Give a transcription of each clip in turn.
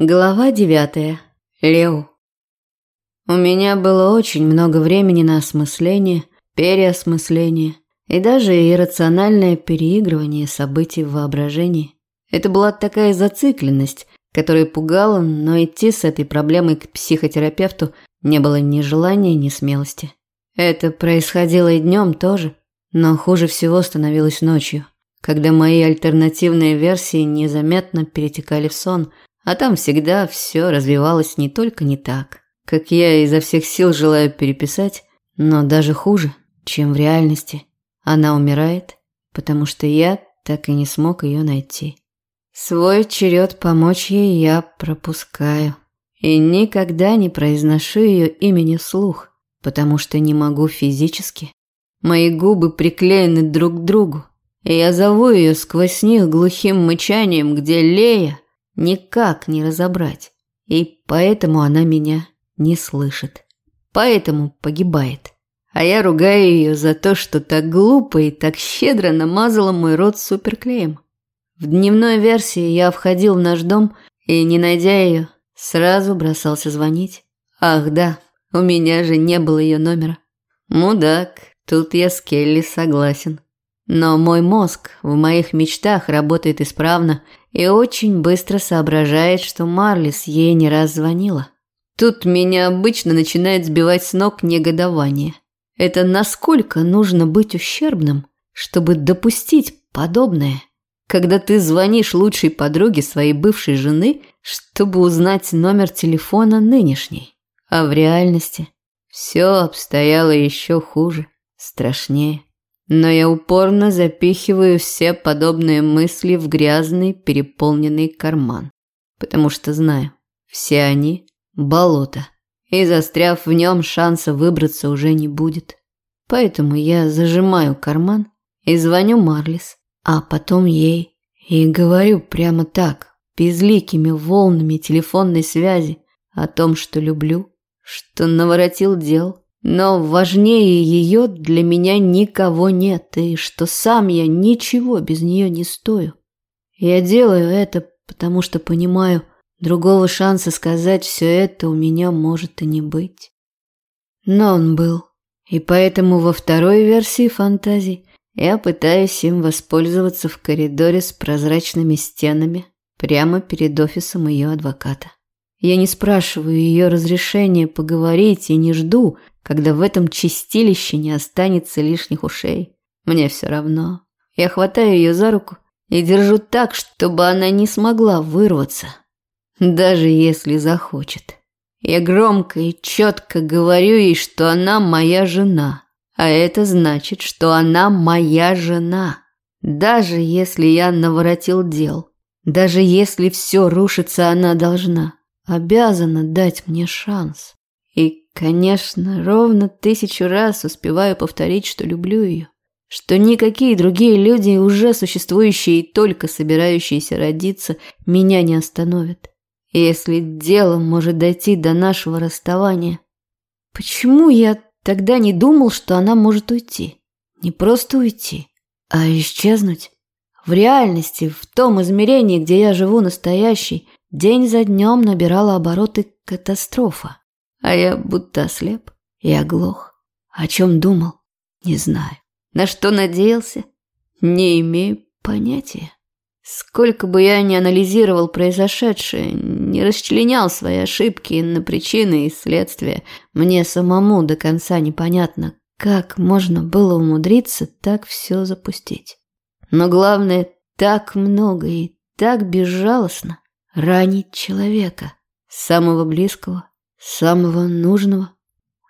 Глава девятая. Лео. У меня было очень много времени на осмысление, переосмысление и даже иррациональное переигрывание событий в воображении. Это была такая зацикленность, которая пугала, но идти с этой проблемой к психотерапевту не было ни желания, ни смелости. Это происходило и днем тоже, но хуже всего становилось ночью, когда мои альтернативные версии незаметно перетекали в сон – а там всегда все развивалось не только не так, как я изо всех сил желаю переписать, но даже хуже, чем в реальности. Она умирает, потому что я так и не смог ее найти. Свой черед помочь ей я пропускаю. И никогда не произношу ее имени вслух, потому что не могу физически. Мои губы приклеены друг к другу, и я зову ее сквозь них глухим мычанием, где Лея никак не разобрать. И поэтому она меня не слышит. Поэтому погибает. А я ругаю ее за то, что так глупо и так щедро намазала мой рот суперклеем. В дневной версии я входил в наш дом и, не найдя ее, сразу бросался звонить. Ах да, у меня же не было ее номера. Мудак, тут я с Келли согласен. Но мой мозг в моих мечтах работает исправно и очень быстро соображает, что Марлис ей не раз звонила. Тут меня обычно начинает сбивать с ног негодование. Это насколько нужно быть ущербным, чтобы допустить подобное? Когда ты звонишь лучшей подруге своей бывшей жены, чтобы узнать номер телефона нынешней. А в реальности все обстояло еще хуже, страшнее. Но я упорно запихиваю все подобные мысли в грязный, переполненный карман. Потому что знаю, все они – болото. И застряв в нем, шанса выбраться уже не будет. Поэтому я зажимаю карман и звоню Марлис, а потом ей. И говорю прямо так, безликими волнами телефонной связи, о том, что люблю, что наворотил дел – но важнее ее для меня никого нет, и что сам я ничего без нее не стою. Я делаю это, потому что понимаю, другого шанса сказать все это у меня может и не быть. Но он был. И поэтому во второй версии фантазий я пытаюсь им воспользоваться в коридоре с прозрачными стенами прямо перед офисом ее адвоката. Я не спрашиваю ее разрешения поговорить и не жду, когда в этом чистилище не останется лишних ушей. Мне все равно. Я хватаю ее за руку и держу так, чтобы она не смогла вырваться, даже если захочет. Я громко и четко говорю ей, что она моя жена, а это значит, что она моя жена. Даже если я наворотил дел, даже если все рушится, она должна, обязана дать мне шанс. И Конечно, ровно тысячу раз успеваю повторить, что люблю ее. Что никакие другие люди, уже существующие и только собирающиеся родиться, меня не остановят. Если дело может дойти до нашего расставания. Почему я тогда не думал, что она может уйти? Не просто уйти, а исчезнуть. В реальности, в том измерении, где я живу настоящий, день за днем набирала обороты катастрофа. А я будто ослеп и оглох. О чем думал? Не знаю. На что надеялся? Не имею понятия. Сколько бы я ни анализировал произошедшее, не расчленял свои ошибки на причины и следствия, мне самому до конца непонятно, как можно было умудриться так все запустить. Но главное, так много и так безжалостно ранить человека, самого близкого, самого нужного.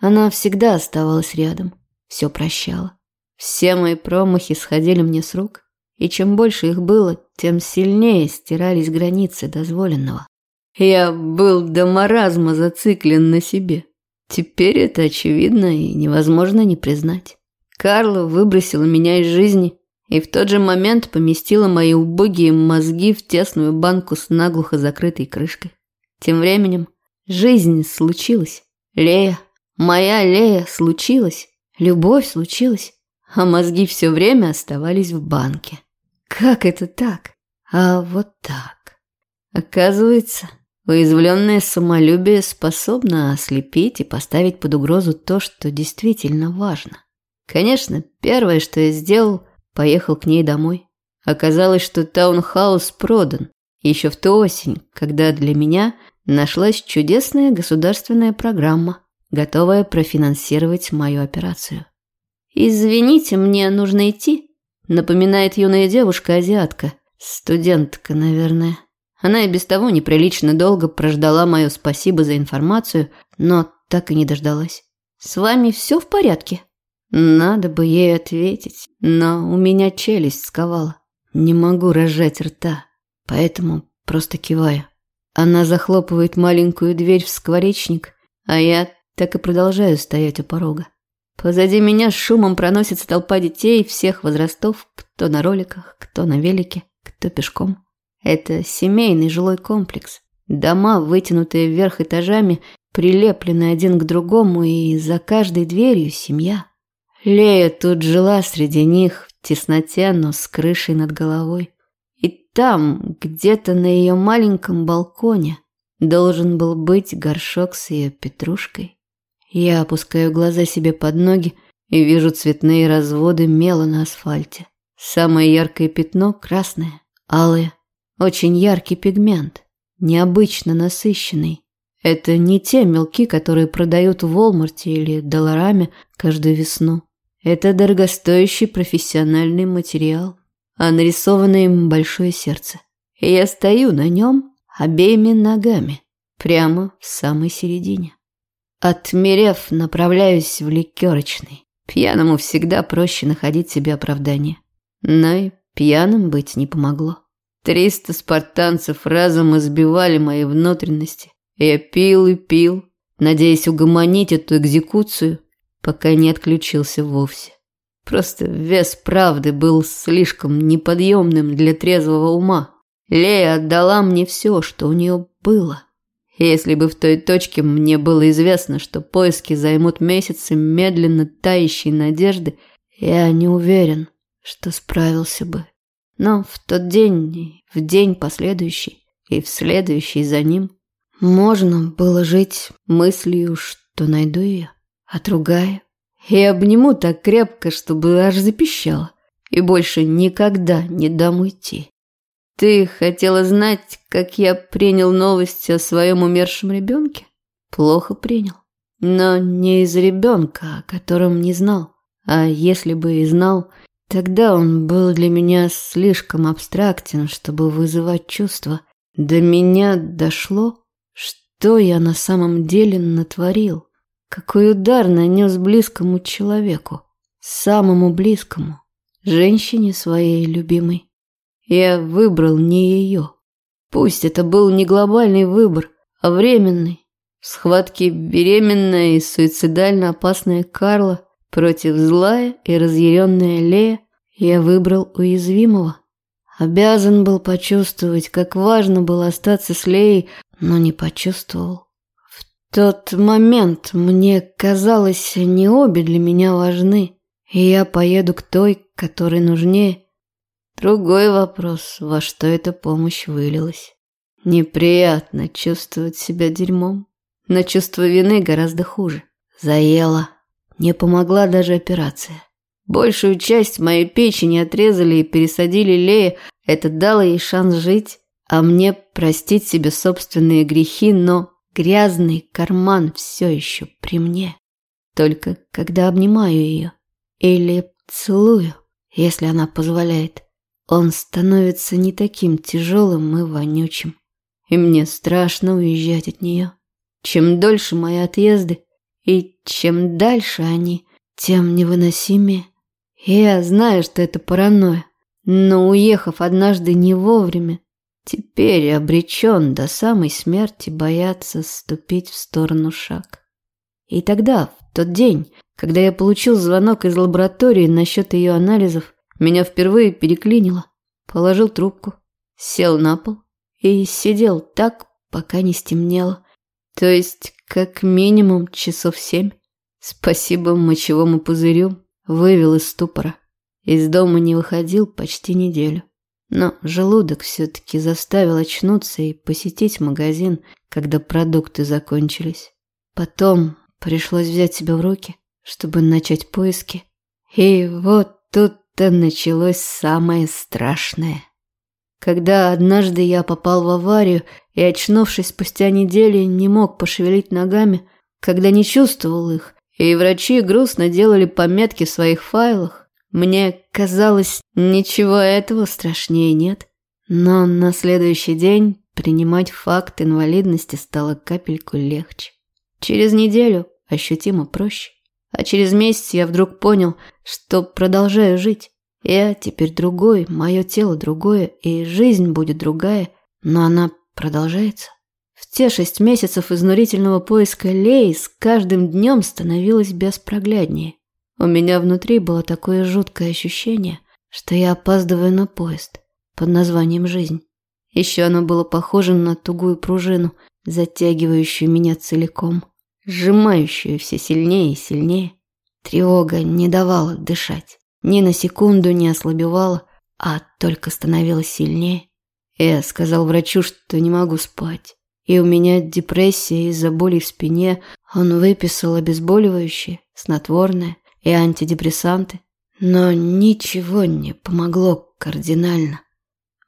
Она всегда оставалась рядом, все прощала. Все мои промахи сходили мне с рук, и чем больше их было, тем сильнее стирались границы дозволенного. Я был до маразма зациклен на себе. Теперь это очевидно и невозможно не признать. Карла выбросила меня из жизни и в тот же момент поместила мои убогие мозги в тесную банку с наглухо закрытой крышкой. Тем временем Жизнь случилась. Лея, моя Лея случилась. Любовь случилась. А мозги все время оставались в банке. Как это так? А вот так. Оказывается, Уязвленное самолюбие способно ослепить и поставить под угрозу то, что действительно важно. Конечно, первое, что я сделал, поехал к ней домой. Оказалось, что таунхаус продан еще в ту осень, когда для меня нашлась чудесная государственная программа, готовая профинансировать мою операцию. «Извините, мне нужно идти», – напоминает юная девушка-азиатка, студентка, наверное. Она и без того неприлично долго прождала мое спасибо за информацию, но так и не дождалась. «С вами все в порядке?» Надо бы ей ответить, но у меня челюсть сковала. Не могу разжать рта, поэтому просто киваю. Она захлопывает маленькую дверь в скворечник, а я так и продолжаю стоять у порога. Позади меня шумом проносится толпа детей всех возрастов, кто на роликах, кто на велике, кто пешком. Это семейный жилой комплекс. Дома, вытянутые вверх этажами, прилеплены один к другому, и за каждой дверью семья. Лея тут жила среди них в тесноте, но с крышей над головой. И там, где-то на ее маленьком балконе, должен был быть горшок с ее петрушкой. Я опускаю глаза себе под ноги и вижу цветные разводы мела на асфальте. Самое яркое пятно – красное, алое, очень яркий пигмент, необычно насыщенный. Это не те мелки, которые продают в Волмарте или Долораме каждую весну. Это дорогостоящий профессиональный материал, а нарисовано им большое сердце. И я стою на нем обеими ногами, прямо в самой середине. Отмерев, направляюсь в ликерочный. Пьяному всегда проще находить себе оправдание. Но и пьяным быть не помогло. Триста спартанцев разом избивали мои внутренности. Я пил и пил, надеясь угомонить эту экзекуцию, пока не отключился вовсе. Просто вес правды был слишком неподъемным для трезвого ума. Лея отдала мне все, что у нее было. Если бы в той точке мне было известно, что поиски займут месяцы медленно тающей надежды, я не уверен, что справился бы. Но в тот день, в день последующий и в следующий за ним можно было жить мыслью, что найду ее, отругаю и обниму так крепко, чтобы аж запищало, и больше никогда не дам уйти. Ты хотела знать, как я принял новости о своем умершем ребенке? Плохо принял. Но не из ребенка, о котором не знал. А если бы и знал, Тогда он был для меня слишком абстрактен, чтобы вызывать чувства. До меня дошло, что я на самом деле натворил. Какой удар нанес близкому человеку, самому близкому, женщине своей любимой. Я выбрал не ее. Пусть это был не глобальный выбор, а временный. В схватке беременная и суицидально опасная Карла Против злая и разъяренная Лея я выбрал уязвимого. Обязан был почувствовать, как важно было остаться с Леей, но не почувствовал. Тот момент мне казалось, не обе для меня важны, и я поеду к той, которой нужнее. Другой вопрос, во что эта помощь вылилась. Неприятно чувствовать себя дерьмом, но чувство вины гораздо хуже. Заело. Не помогла даже операция. Большую часть моей печени отрезали и пересадили Лея. Это дало ей шанс жить, а мне простить себе собственные грехи, но грязный карман все еще при мне. Только когда обнимаю ее или целую, если она позволяет, он становится не таким тяжелым и вонючим. И мне страшно уезжать от нее. Чем дольше мои отъезды, и чем дальше они, тем невыносимее. Я знаю, что это паранойя, но уехав однажды не вовремя, теперь обречен до самой смерти бояться ступить в сторону шаг. И тогда, в тот день, когда я получил звонок из лаборатории насчет ее анализов, меня впервые переклинило. Положил трубку, сел на пол и сидел так, пока не стемнело. То есть как минимум часов семь. Спасибо мочевому пузырю. Вывел из ступора. Из дома не выходил почти неделю. Но желудок все-таки заставил очнуться и посетить магазин, когда продукты закончились. Потом пришлось взять себя в руки, чтобы начать поиски. И вот тут-то началось самое страшное. Когда однажды я попал в аварию и, очнувшись спустя недели, не мог пошевелить ногами, когда не чувствовал их, и врачи грустно делали пометки в своих файлах, мне казалось, ничего этого страшнее нет. Но на следующий день принимать факт инвалидности стало капельку легче. Через неделю ощутимо проще. А через месяц я вдруг понял, что продолжаю жить. Я теперь другой, мое тело другое, и жизнь будет другая, но она продолжается. В те шесть месяцев изнурительного поиска Леи с каждым днем становилось беспрогляднее. У меня внутри было такое жуткое ощущение, что я опаздываю на поезд под названием «Жизнь». Еще оно было похоже на тугую пружину, затягивающую меня целиком, сжимающую все сильнее и сильнее. Тревога не давала дышать, ни на секунду не ослабевала, а только становилась сильнее. Я сказал врачу, что не могу спать, и у меня депрессия из-за боли в спине. Он выписал обезболивающее, снотворное, и антидепрессанты, но ничего не помогло кардинально.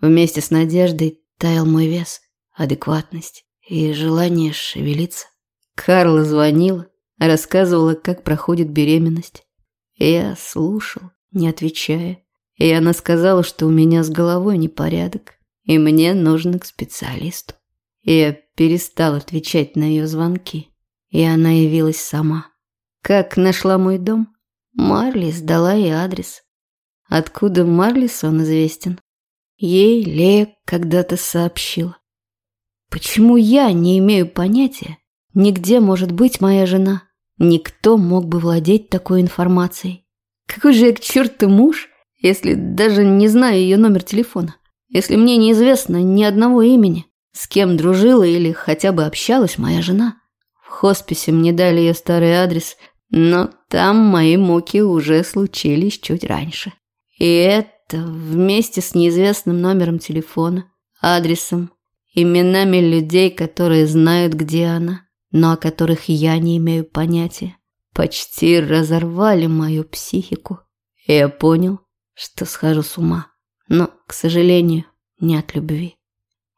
Вместе с надеждой таял мой вес, адекватность и желание шевелиться. Карла звонила, рассказывала, как проходит беременность. Я слушал, не отвечая, и она сказала, что у меня с головой непорядок, и мне нужно к специалисту. Я перестал отвечать на ее звонки, и она явилась сама. Как нашла мой дом? Марли сдала ей адрес. Откуда Марлисон известен? Ей Лея когда-то сообщила. Почему я не имею понятия, нигде может быть моя жена? Никто мог бы владеть такой информацией. Какой же я к черту муж, если даже не знаю ее номер телефона? Если мне неизвестно ни одного имени, с кем дружила или хотя бы общалась моя жена? В хосписе мне дали ее старый адрес, но там мои муки уже случились чуть раньше. И это вместе с неизвестным номером телефона, адресом, именами людей, которые знают, где она, но о которых я не имею понятия, почти разорвали мою психику. И я понял, что схожу с ума, но, к сожалению, не от любви.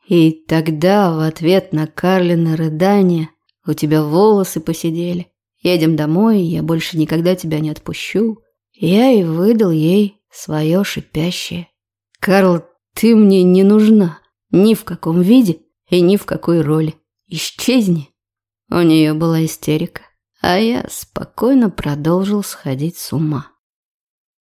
И тогда в ответ на Карлина рыдания у тебя волосы посидели, Едем домой, я больше никогда тебя не отпущу. Я и выдал ей свое шипящее. Карл, ты мне не нужна. Ни в каком виде и ни в какой роли. Исчезни. У нее была истерика, а я спокойно продолжил сходить с ума.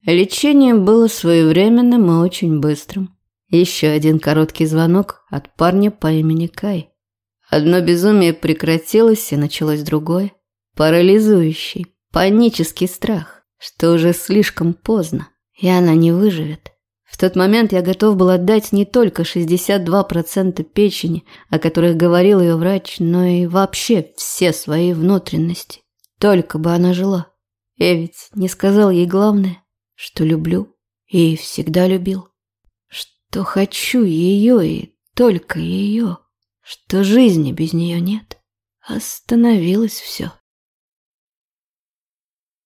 Лечение было своевременным и очень быстрым. Еще один короткий звонок от парня по имени Кай. Одно безумие прекратилось, и началось другое. Парализующий, панический страх, что уже слишком поздно, и она не выживет. В тот момент я готов был отдать не только 62% печени, о которых говорил ее врач, но и вообще все свои внутренности. Только бы она жила. Я ведь не сказал ей главное, что люблю и всегда любил. Что хочу ее и только ее. Что жизни без нее нет. Остановилось все.